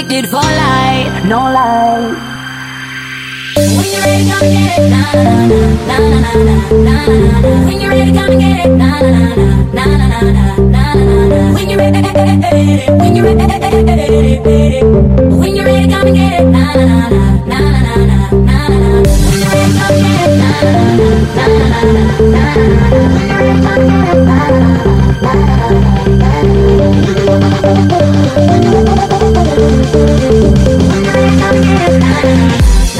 addicted for life. No lie. When you're ready, come and get it. When you're ready. When you're ready, when you're ready, come and get it. When you're ready, come and get it. Na. When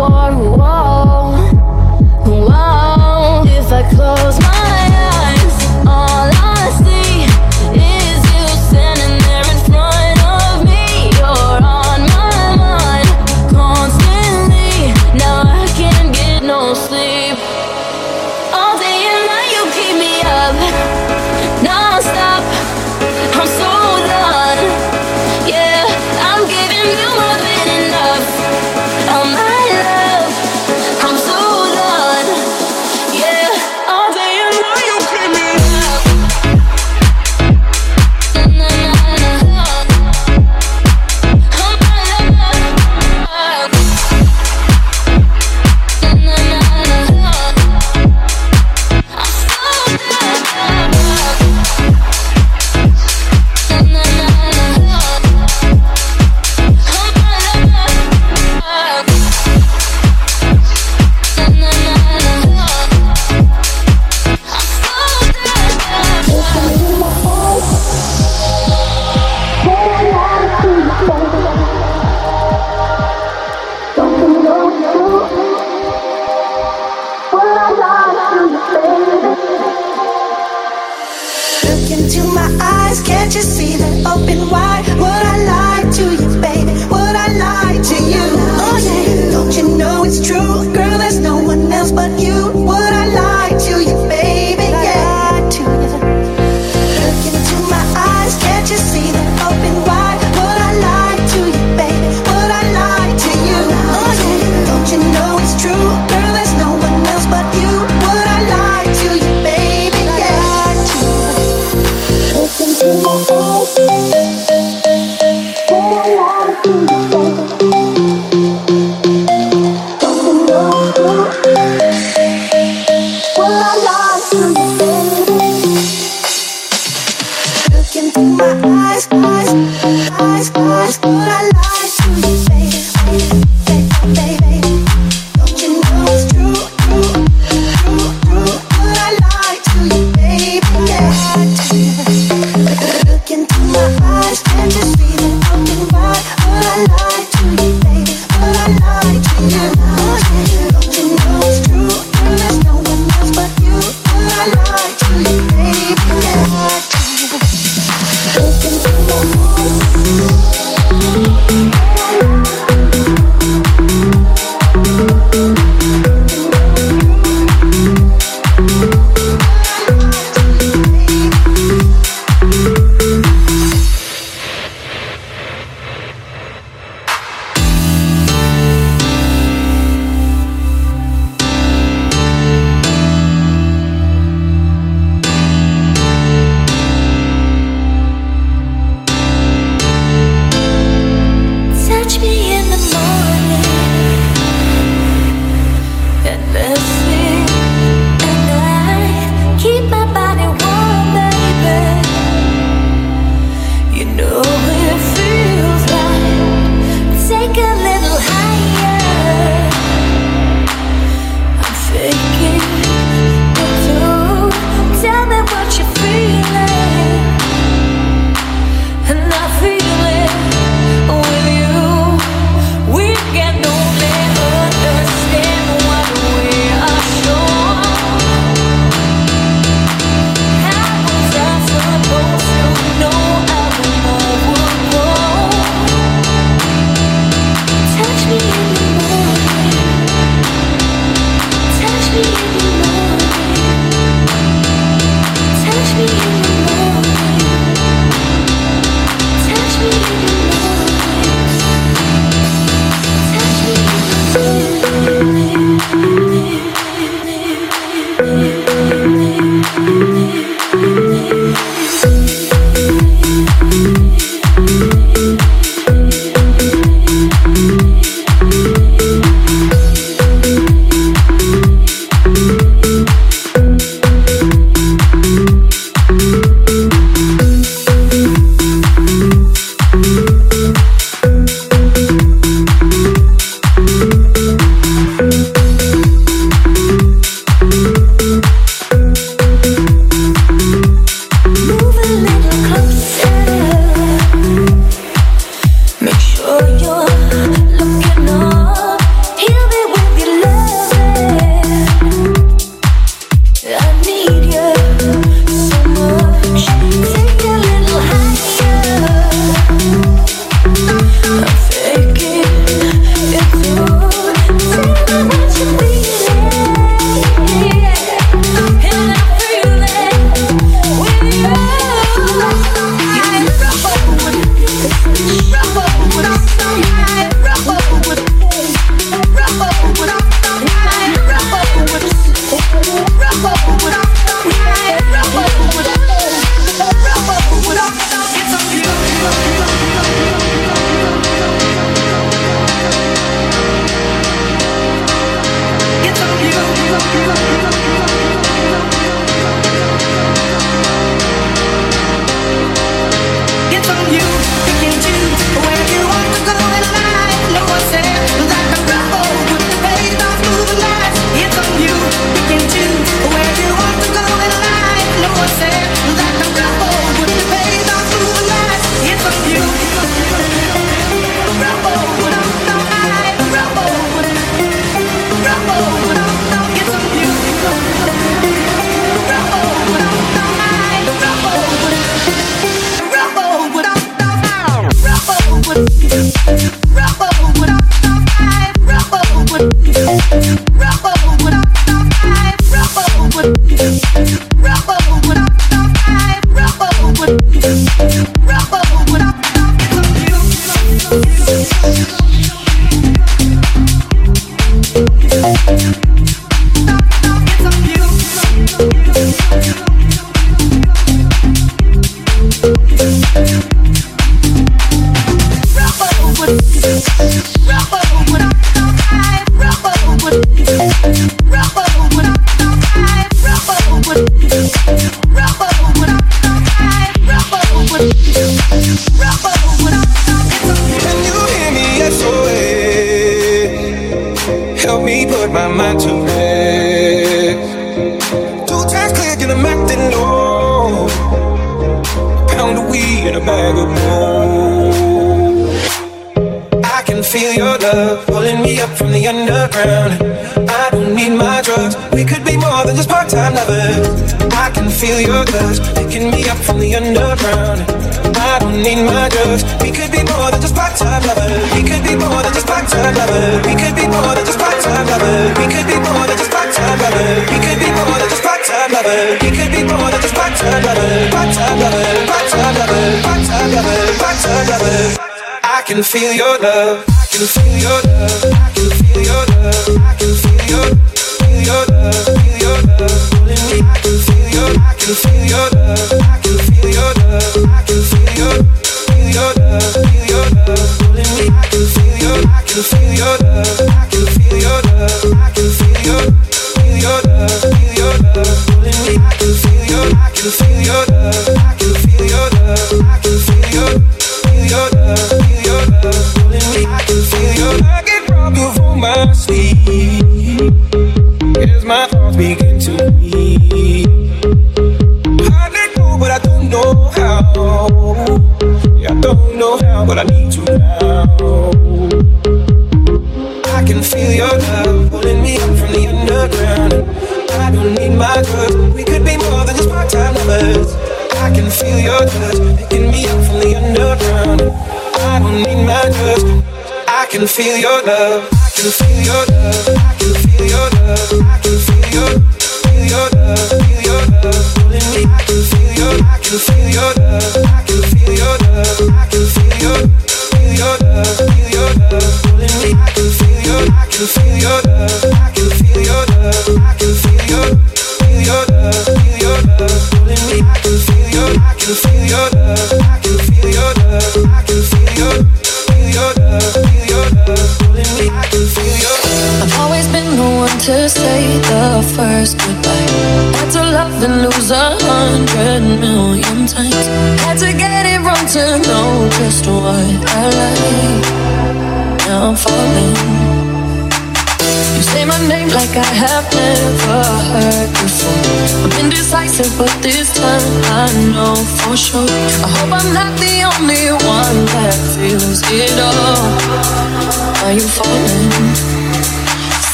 for what?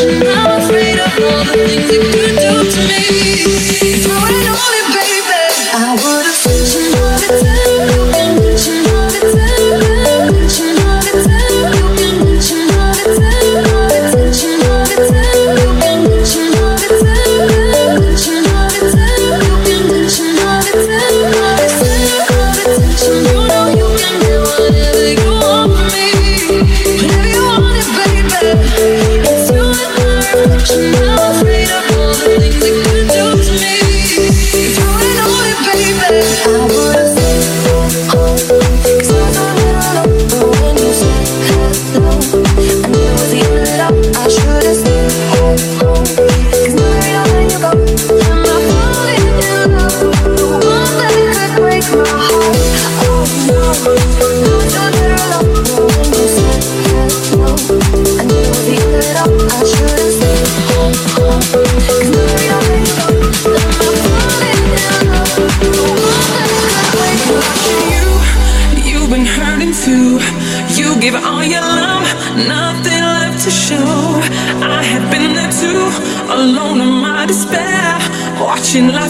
I'm afraid of all the things that could do. in life.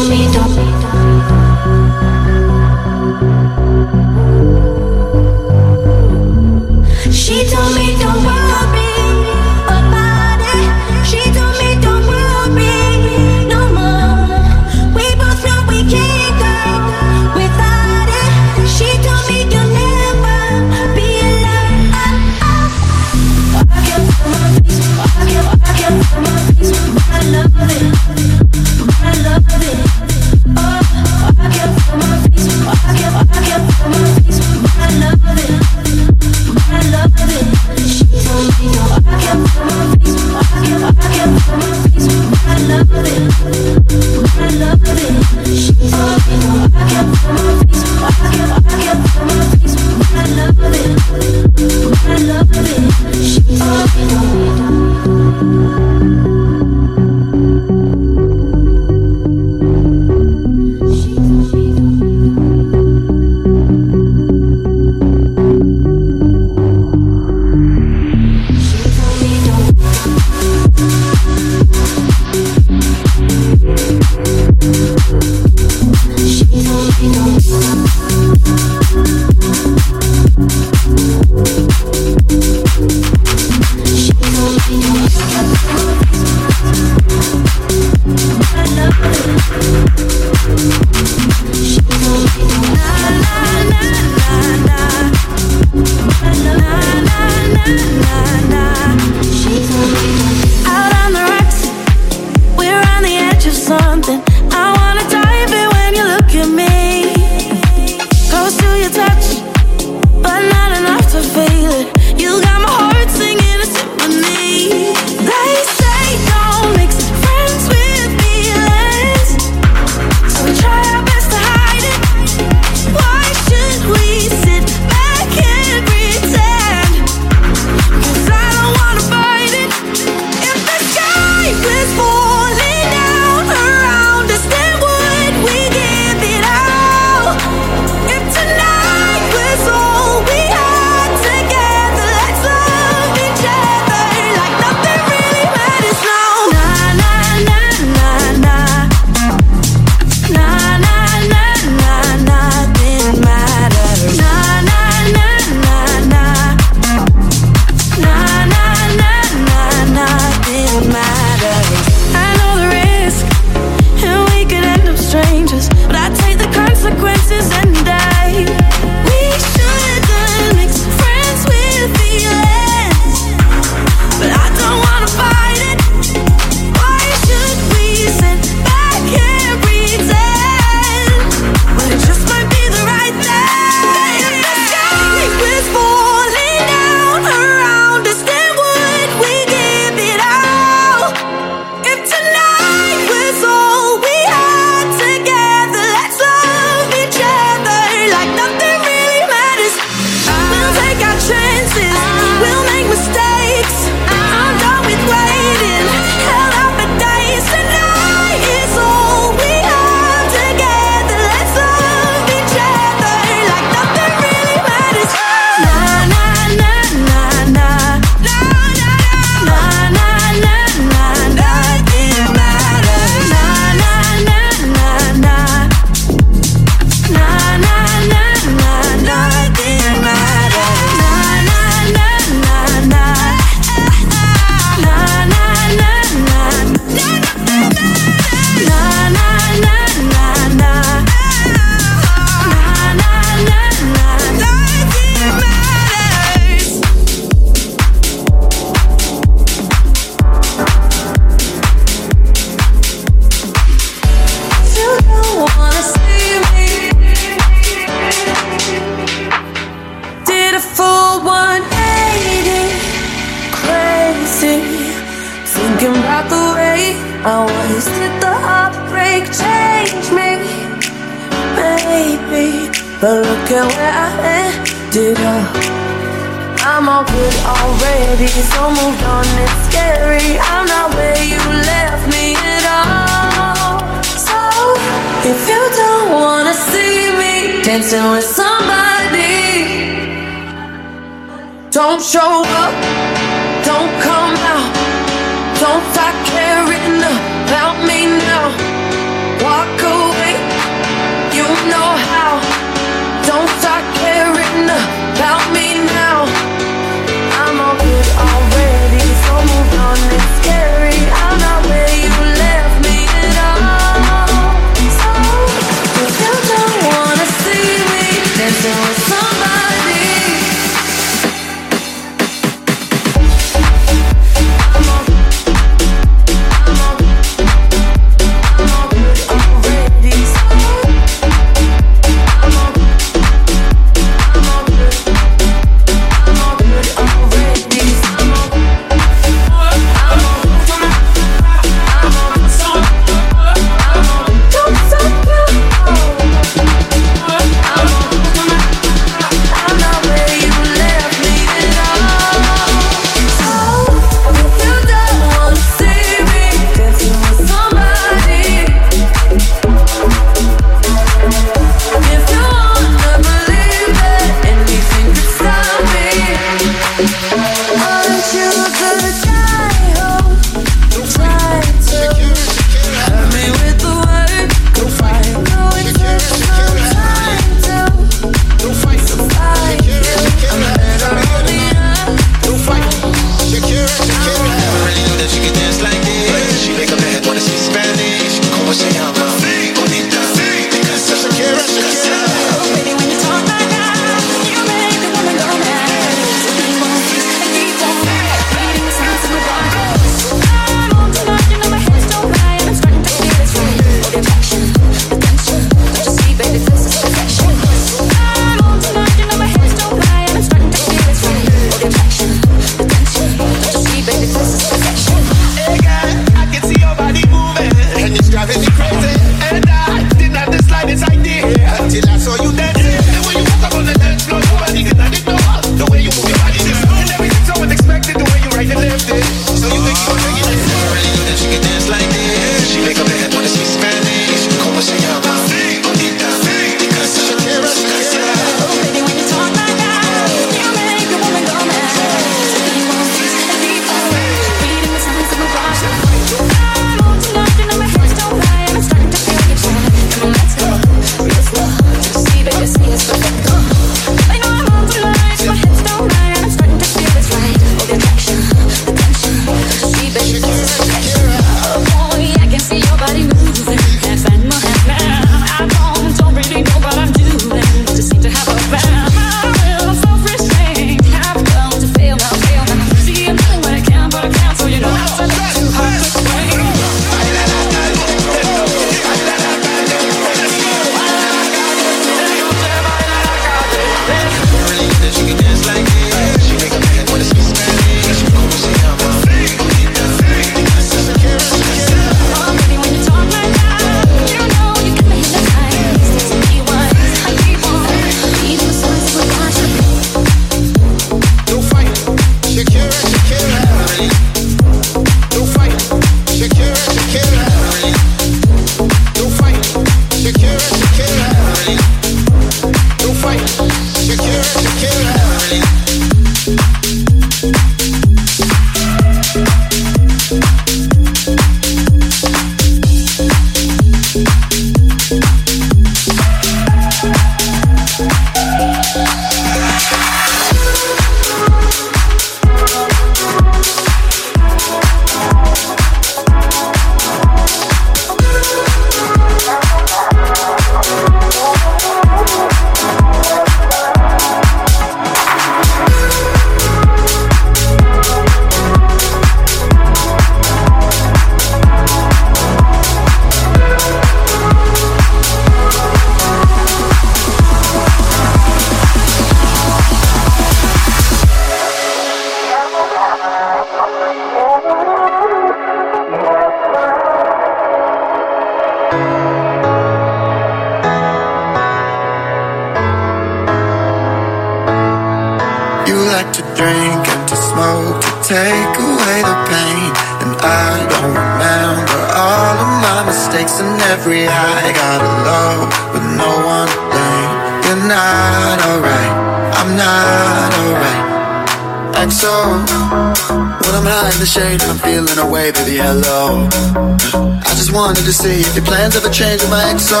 change my XO.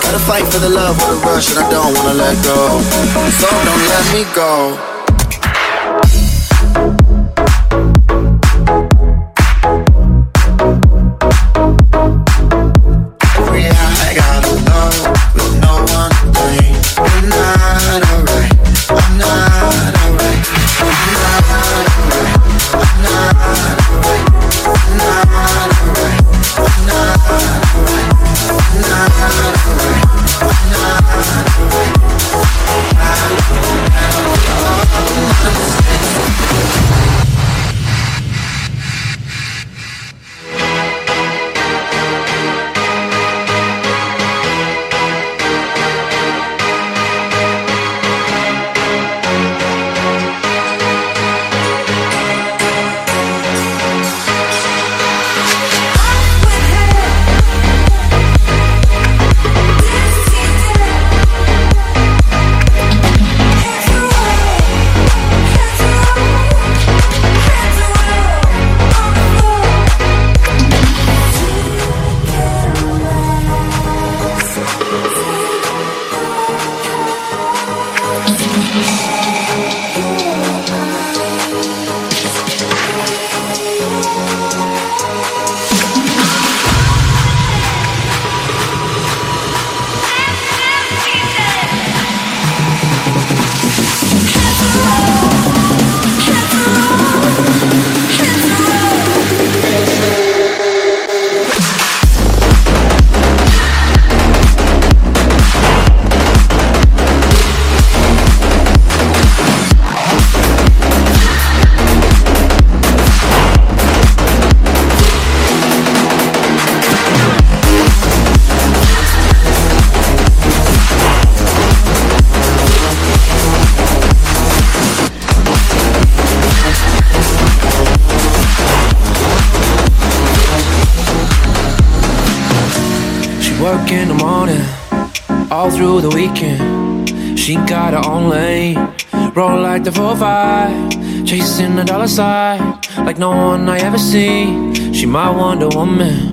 Gotta fight for the love with a rush, and I don't wanna let go. So don't let me go. my Wonder Woman.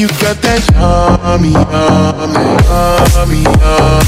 You got that yummy, yummy, yummy, yummy.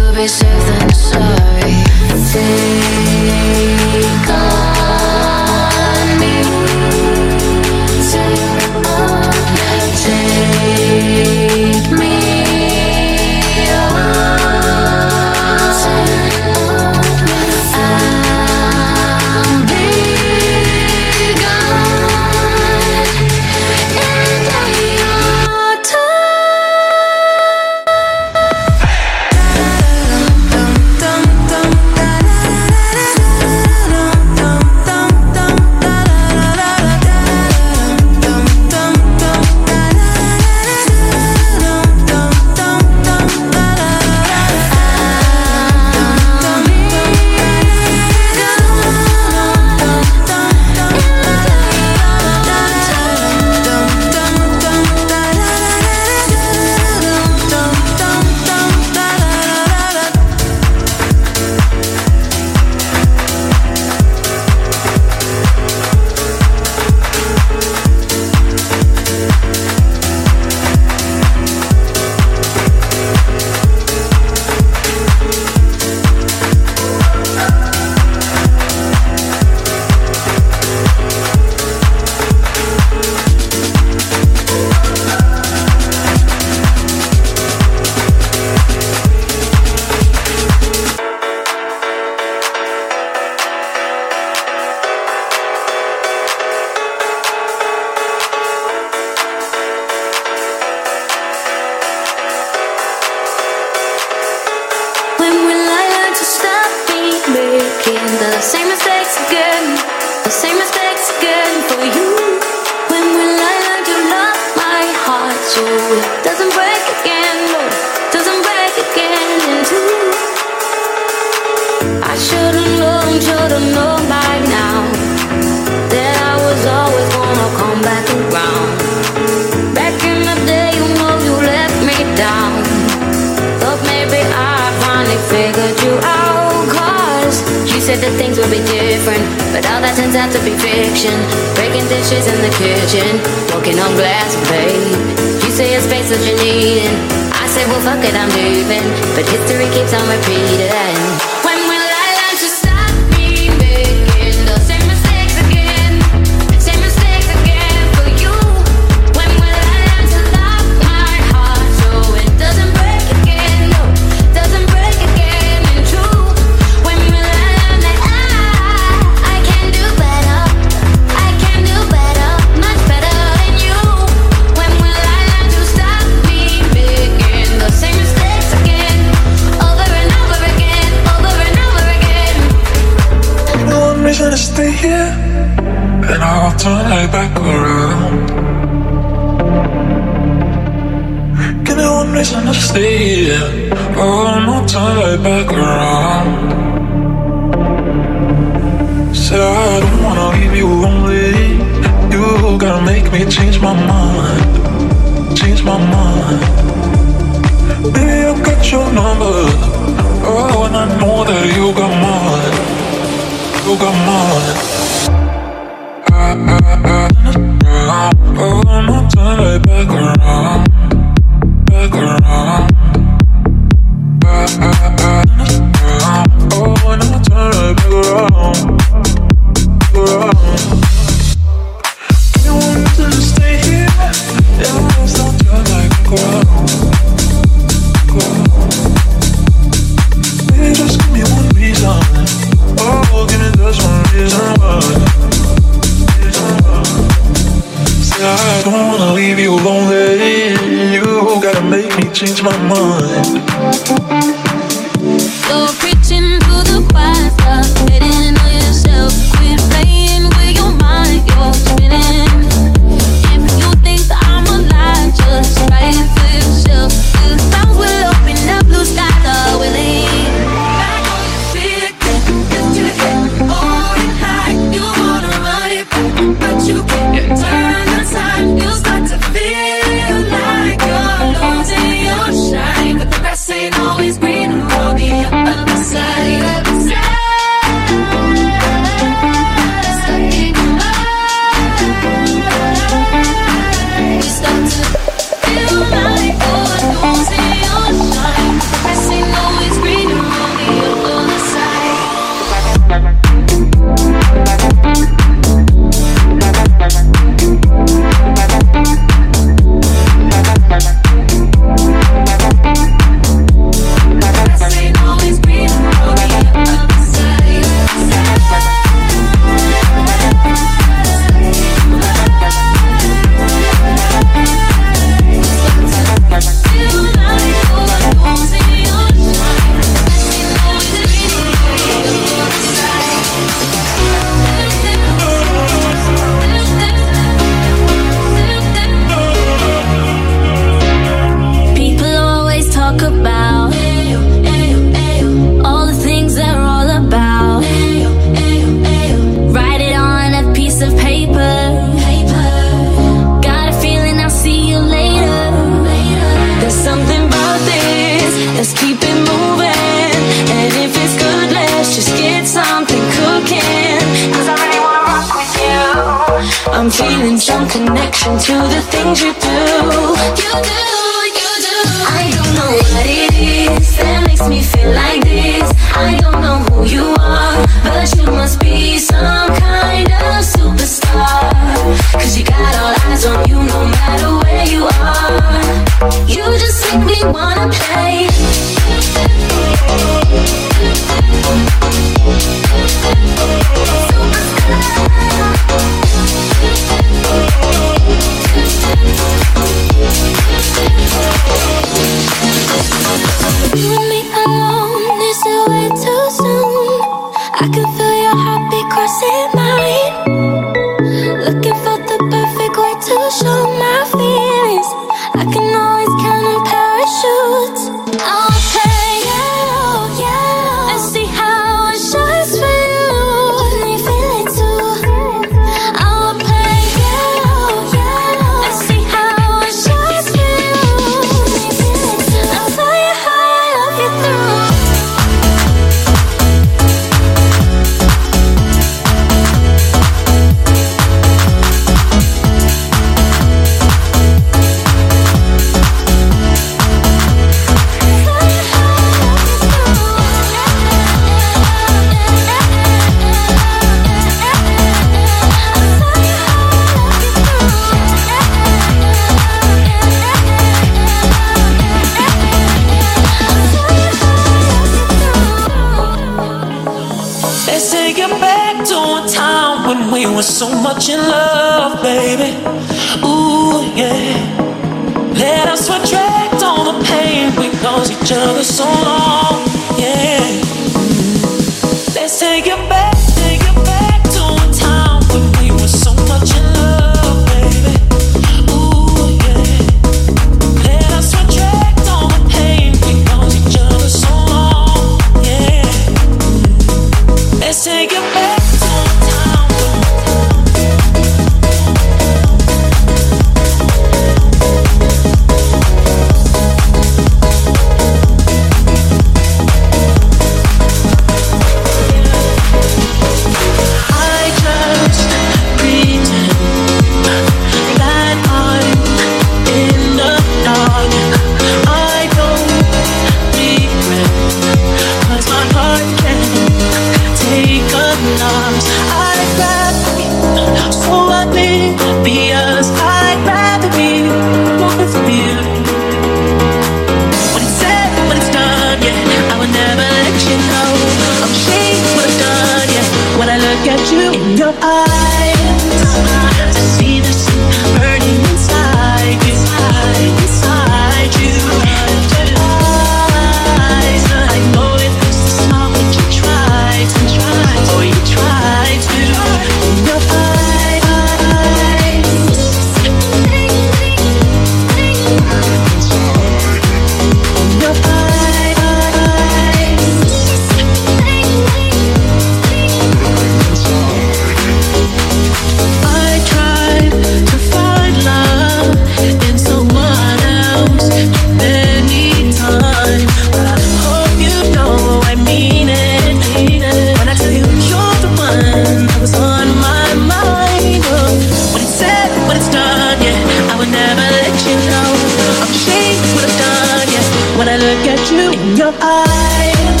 when I look at you in your eyes.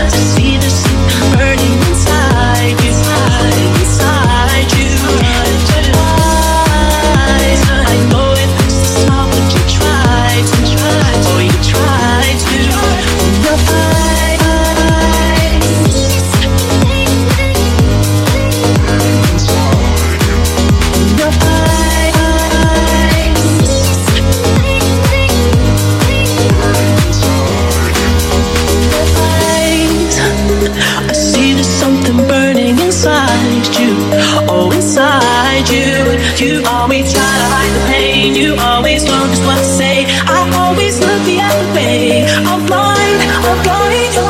I see the sun burning. and you always know just what to say. I always look the other way. I'm blind, I'm blind.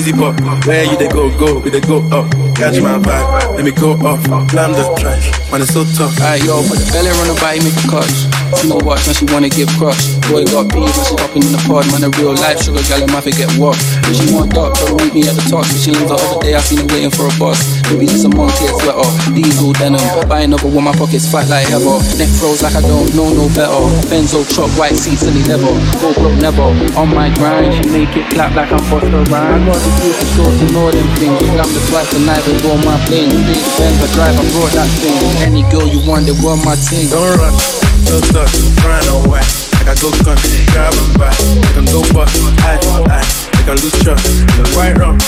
Easy pop. Where you they go, go, we they go up. Catch my vibe, let me go off. Climb the drive, man, it's so tough. Alright, yo, but the belly run by a clutch. See my watch when she wanna give crush. Boy got bees when she hopping in the pod. Man, a real life sugar gal, I might get what. When she want dark, so meet me at the top. She the other day, I seen her waiting for a bus. Maybe it's a monkey, sweater. Diesel denim. Buy another one, my pockets fat like heather. Neck froze like I don't know no better. Benzo truck, white seats, silly leather. Go broke never. On my grind, she make it clap like I'm Busta Rhymes. I got the juice, so to know them things. Slam the twice tonight, we go my plane. Big Benz, I drive, I brought that thing. Any girl you want, they want my team. Don't rush, slow touch, run away. Like I go country, grab a bite. We can go bust, eye for eye. We can lose trust. Right wrong,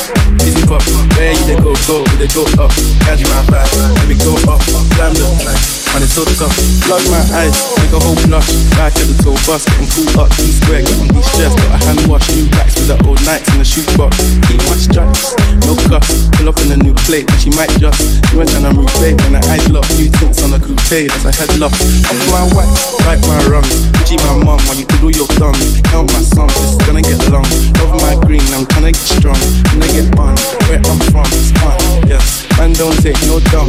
easy pop. Where you they go, go, they go up. Catch my vibe, let me go up. Climb the track. Man, it's so tough. Plug my eyes, make a whole blush. Back at the tour bus, getting cool up. East square, getting these stressed. Got a hand wash, new packs with the old nights in the shoe box. Keep my stripes, no cuffs. Pull up in a new plate, and she might just. She went to move late when her eyes locked. New tints on a crusade as I head lost. Off my wax, right my wrongs. G my mum, while you do your thumbs. Count my sums, it's gonna get long. Love my green, I'm to get strong. Gonna get on, where I'm from, it's fun, yes. Man, don't take no dumb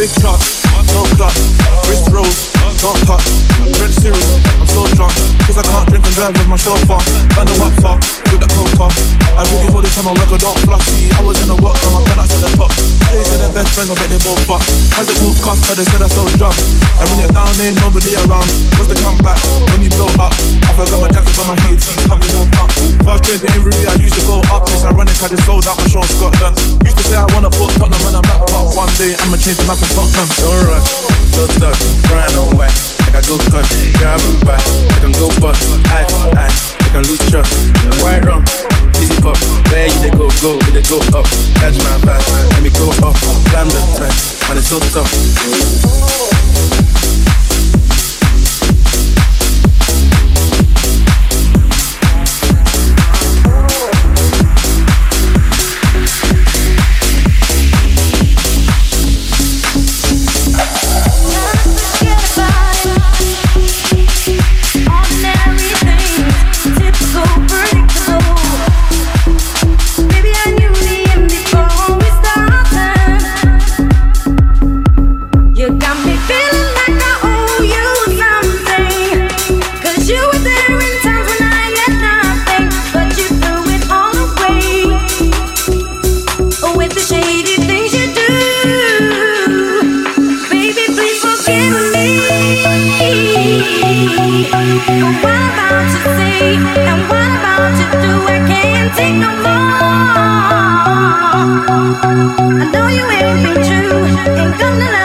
Big shots no clubs. Wrist rolls, don't pop. French series, so drunk, cause I can't drink and drive with my chauffeur. Don't know what for, with the off. I I really hold it time my record don't flop. See, I was in the work, from my pen out to the top. They say they're best friends, I bet they both fuck. Has it moved cost, but they said I sold drugs. And when you're down, ain't nobody around. What's the comeback when you blow up? I forgot my jacket on my so you coming on up. First trade in Avery, I used to go up. It's ironic, I just sold out my show in Scotland. Used to say I wanna put Tottenham I'm back, but one day I'ma change the map and Tottenham. Don't rush, so stuck, grind on. Like I go cut, driving by. I can go bust, for eye. I can lose trust. White rum, easy pop. Where you they go, go, they go up. Catch my vibe, let me go up. Climb the track, man, it's so tough.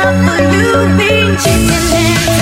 Love for you. Been cheating and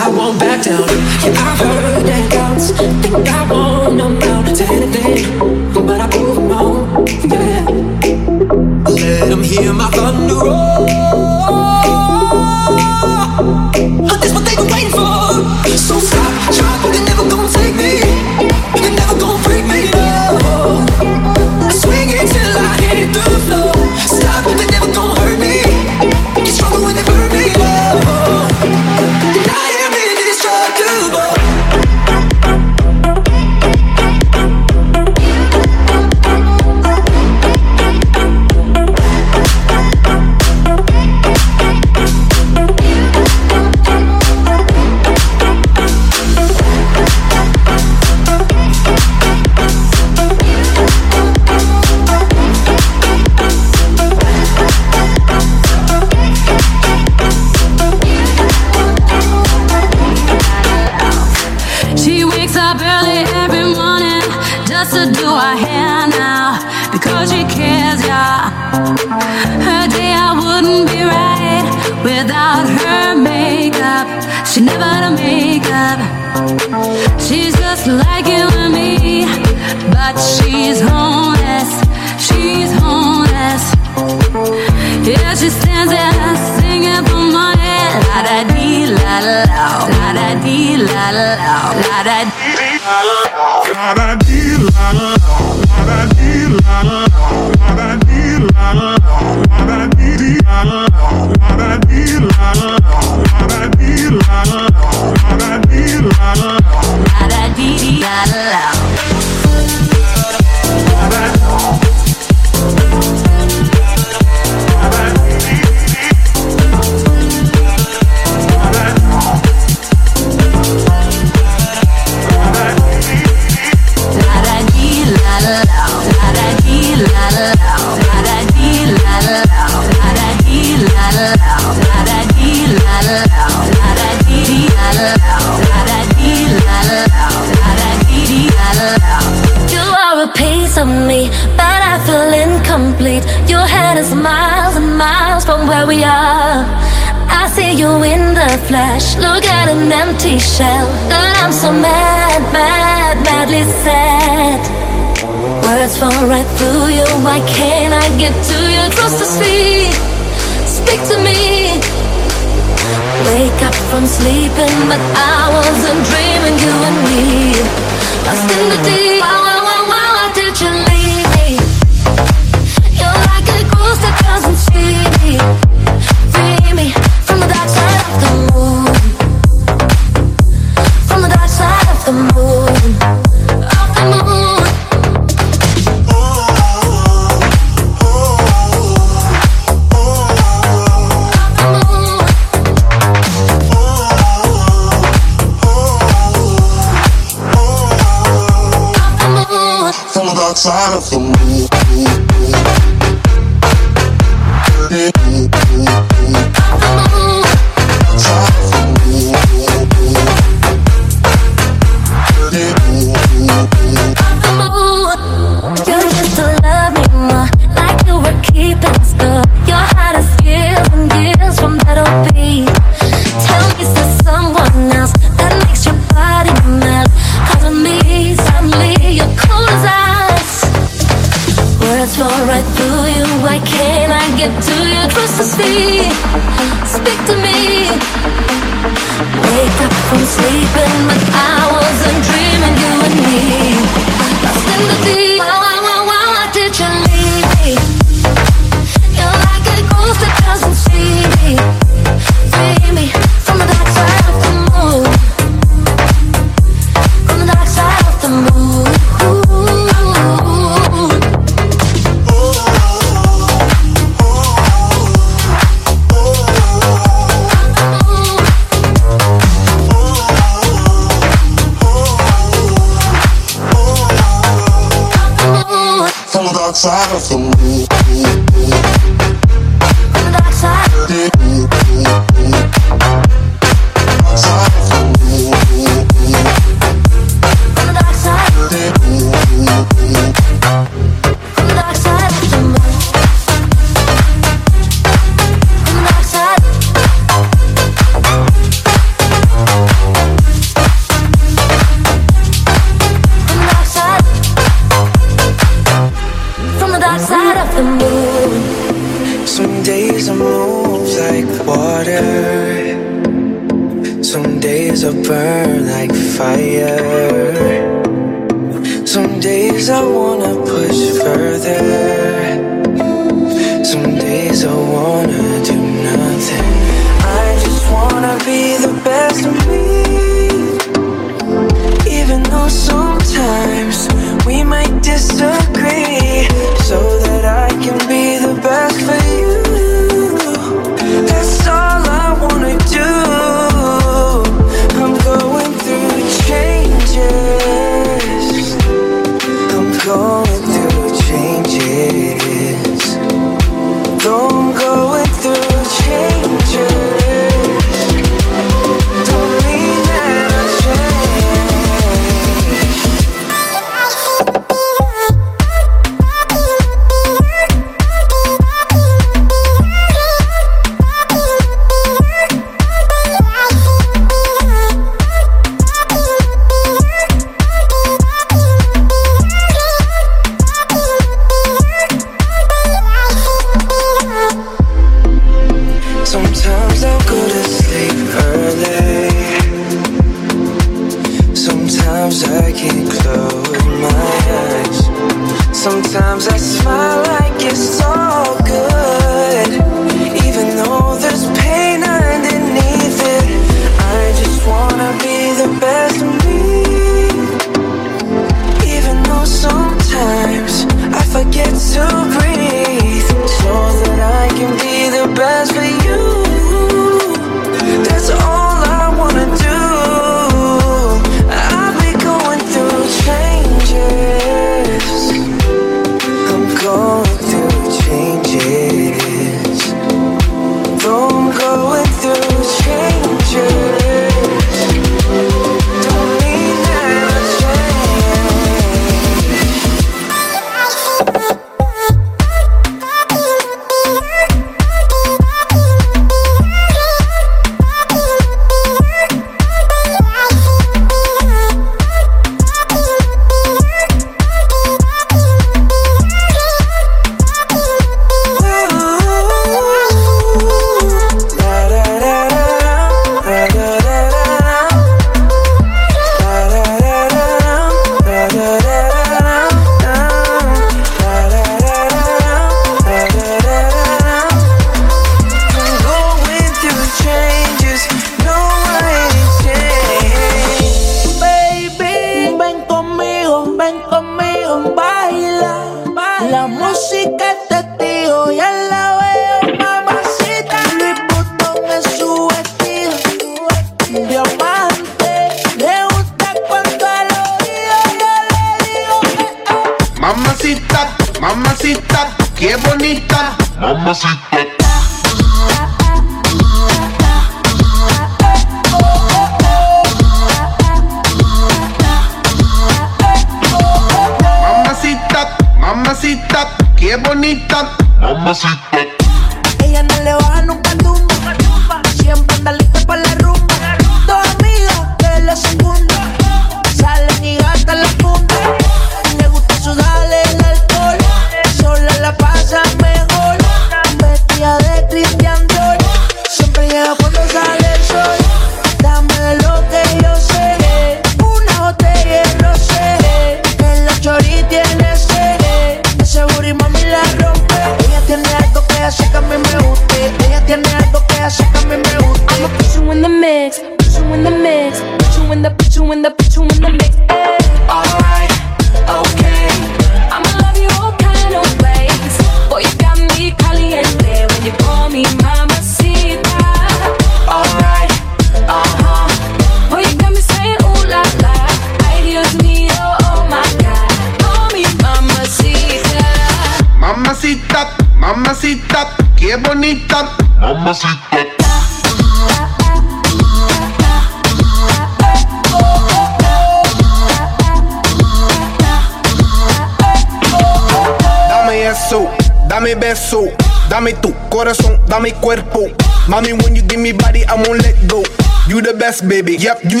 baby. Yep, you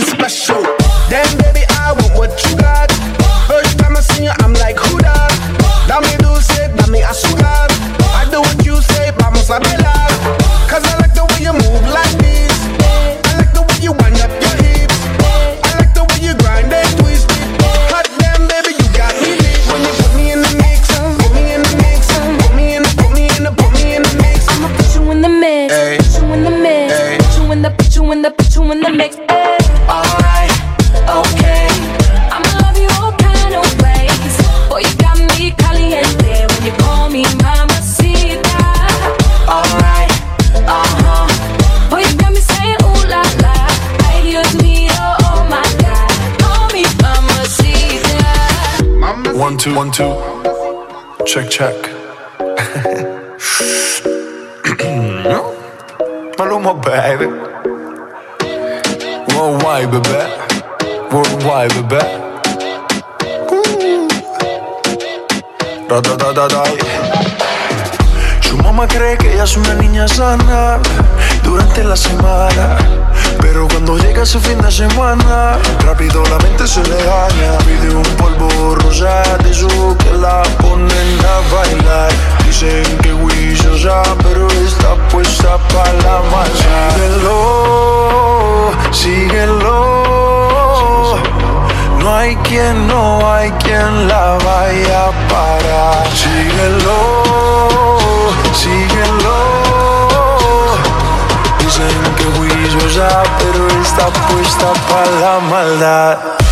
dispuesta, puesta para la maldad.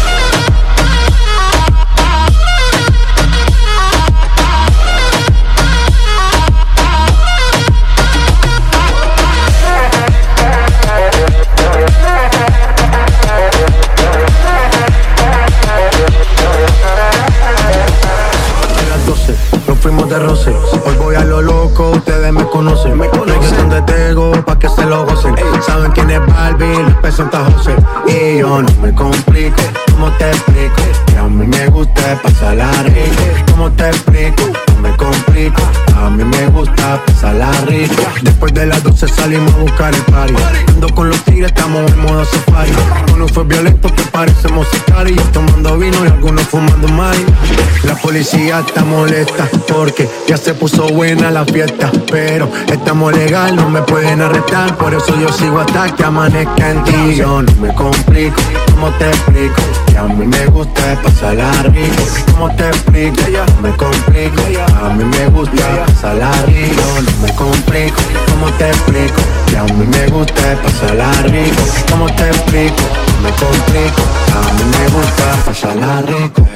entonces salimos a buscar el party. Ando con los tigres, estamos en modo safari. Uno fue violento que parecemos musical y tomando vino y algunos fumando mari. La policía está molesta porque ya se puso buena la fiesta. Pero estamos legal, no me pueden arrestar. Por eso yo sigo hasta que amanezca en ti. Yo no me complico. ¿Cómo te explico? Que a mí me gusta pasarla rico. ¿Cómo te explico? No me complico. A mí me gusta pasarla rico. No me complico. ¿Cómo te explico? Que a mí me gusta pasarla rico. ¿Cómo te explico? No me complico. A mí me gusta pasarla rico.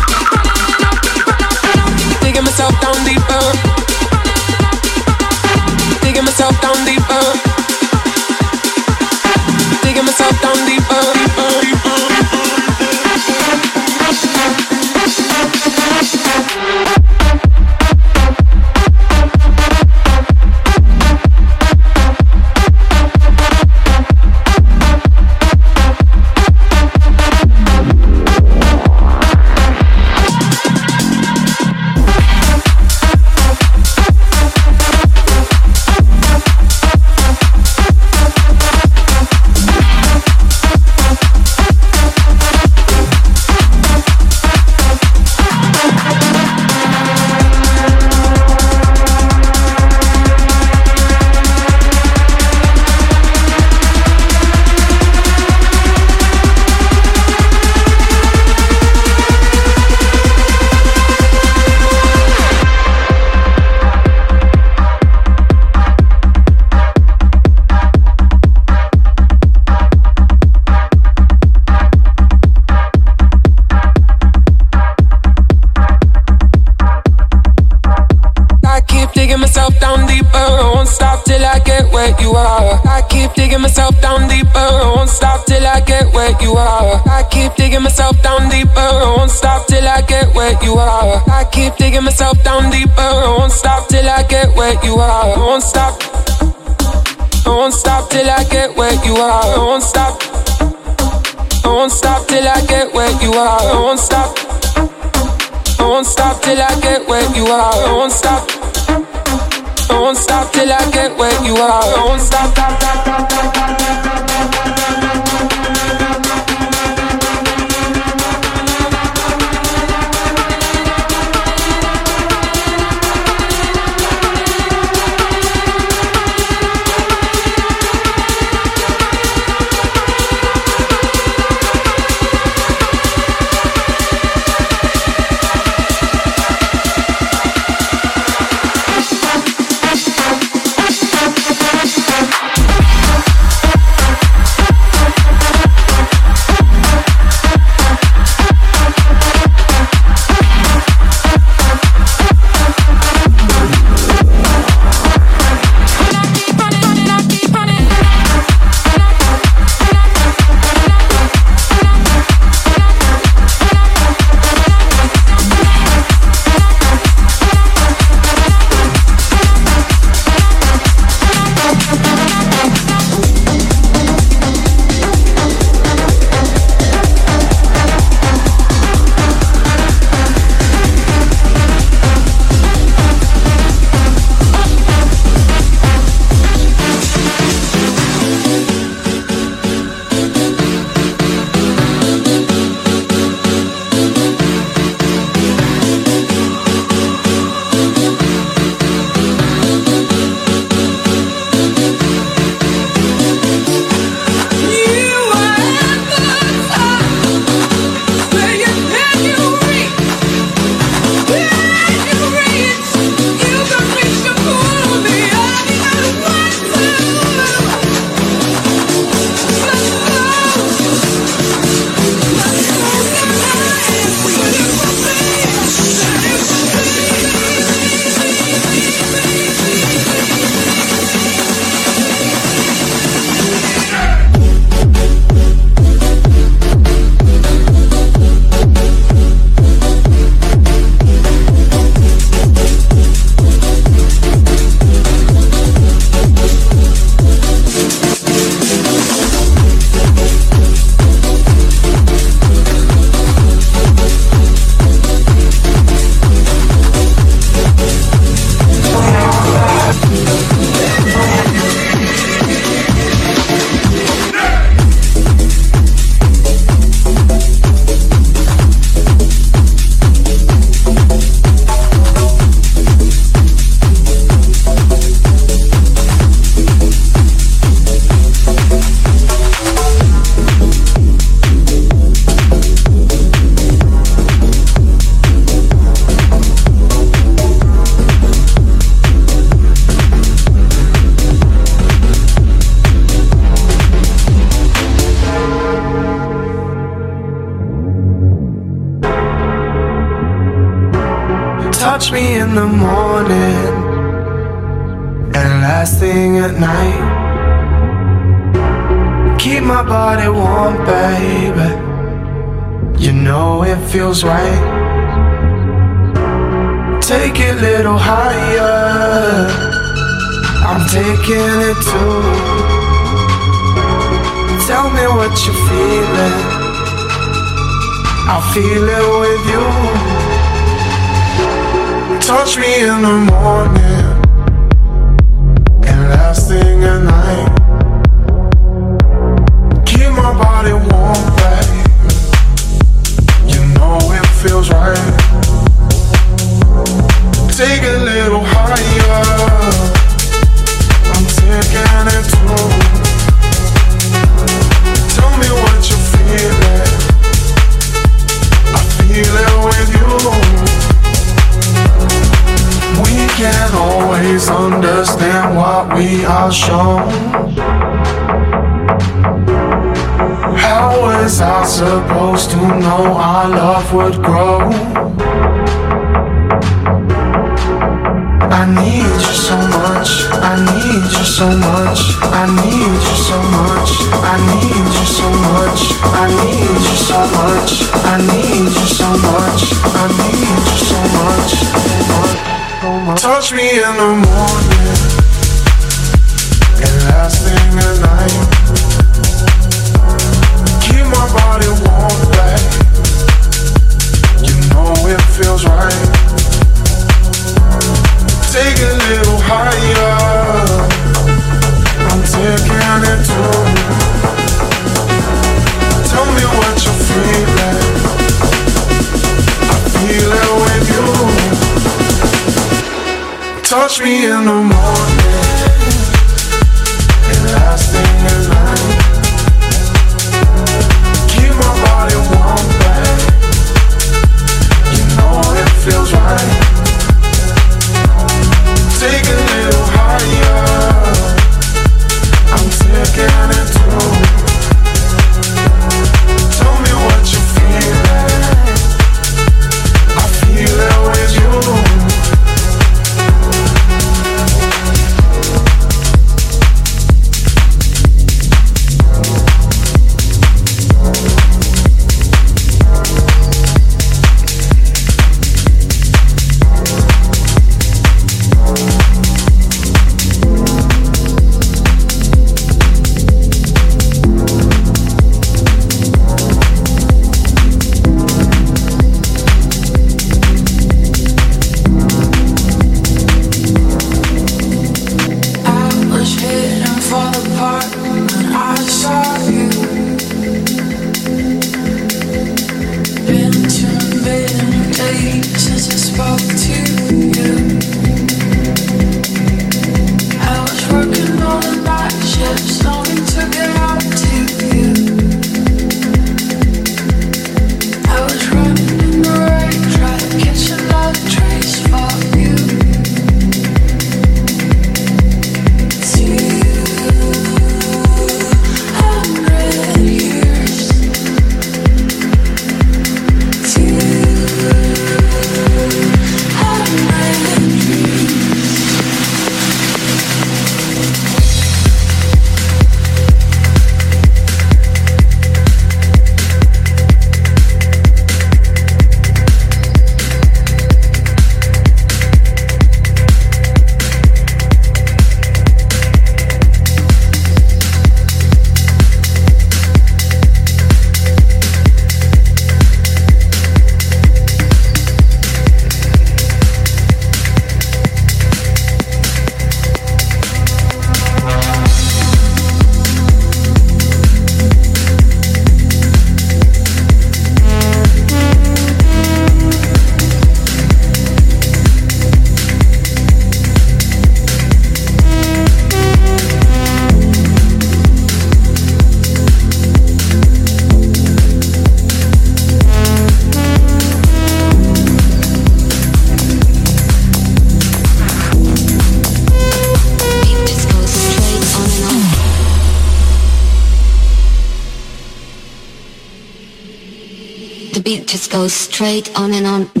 Straight on and on.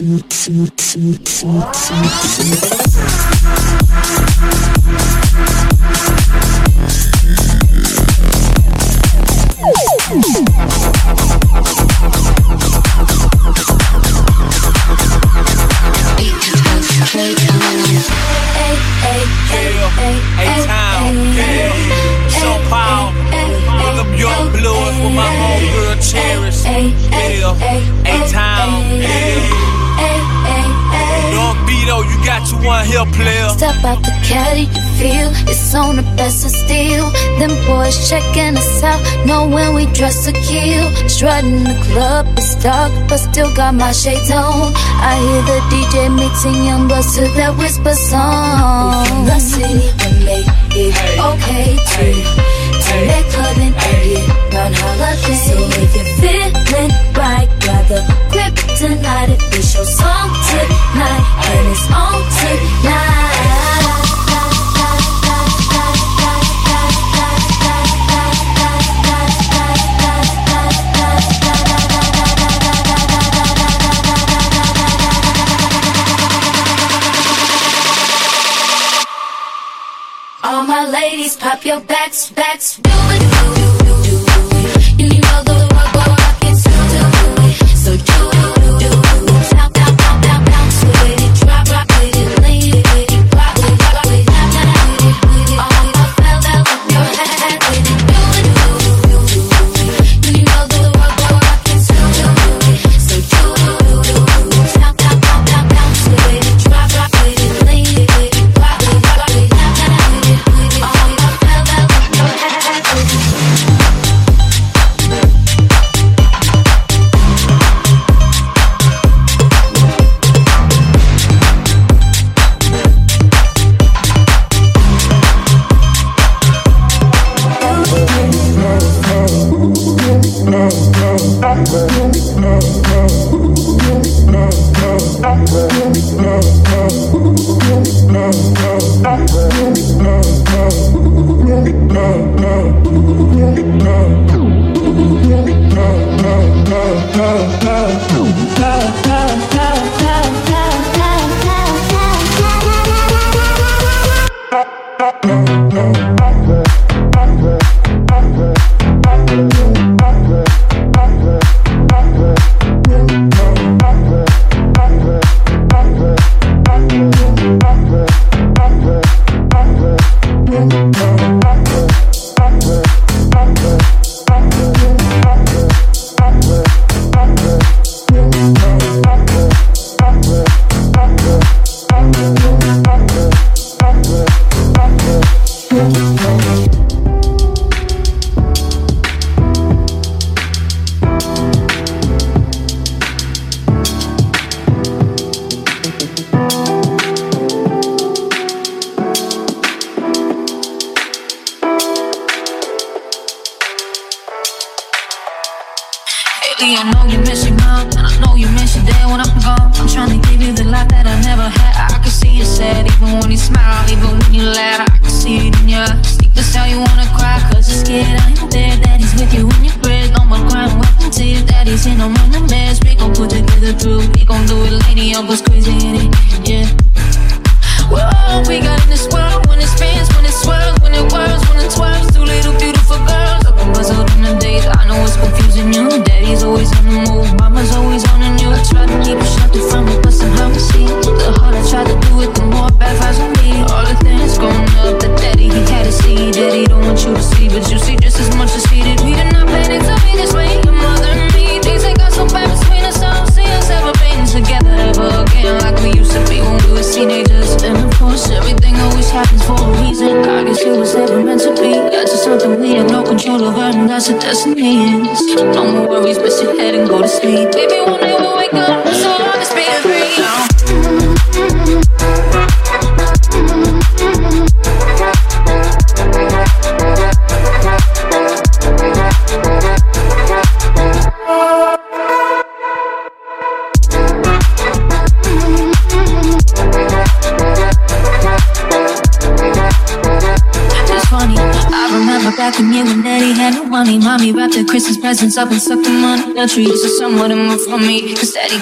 And dress to kill. Strutting the club, it's dark, but still got my shades on. I hear the DJ mixing young bloods to that whisper song. The city and make it okay to make clubbing and get round holiday. So if you're feeling right, grab rather kryptonite. If it's your song tonight, and it's on tonight. Pop your backs, backs.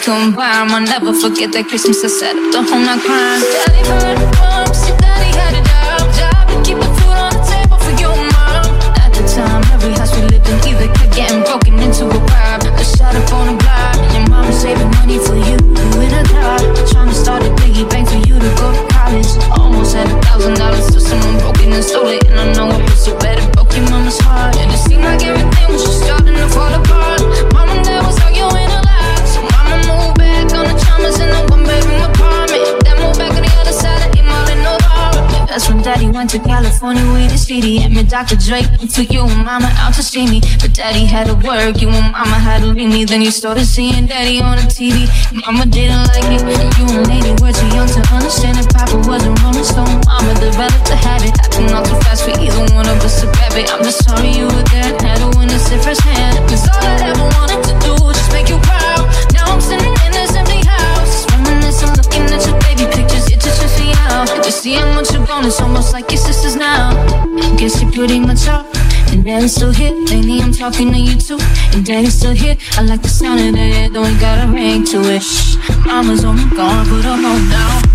tombar. I'll never forget that Christmas I set up the home, not crying. CD and me Dr. Drake took you and mama out to see me. But daddy had to work, you and mama had to leave me. Then you started seeing daddy on the TV. Mama didn't like it. You and lady were too young to understand it. Papa wasn't rolling stone. Mama developed a habit. Acting all too fast for either one of us to grab it. I'm just sorry you were there. Had to witness it firsthand. Cause all I ever wanted to do just make you proud. Now I'm sitting in this empty house. Reminiscing, looking at your baby trips me out. Seeing what you've grown. It's almost like your sisters now. Guess you're pretty much out. And daddy's still here. Lately I'm talking to you too. And daddy's still here. I like the sound of that. It got a ring to it. Mama's on my guard, put her on now.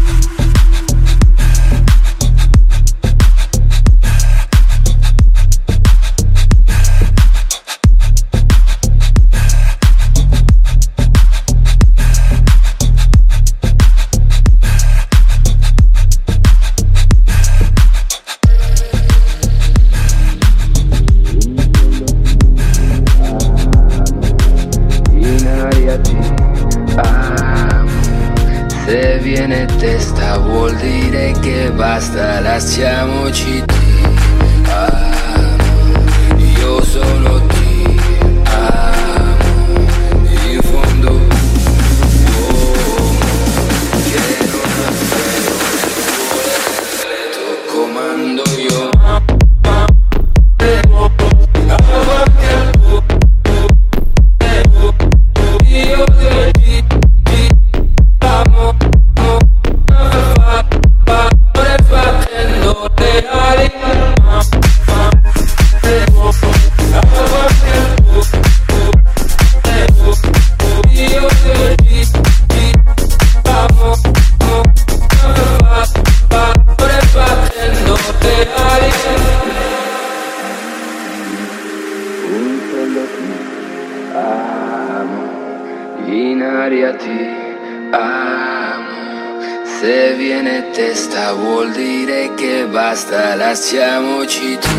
счастья мучить.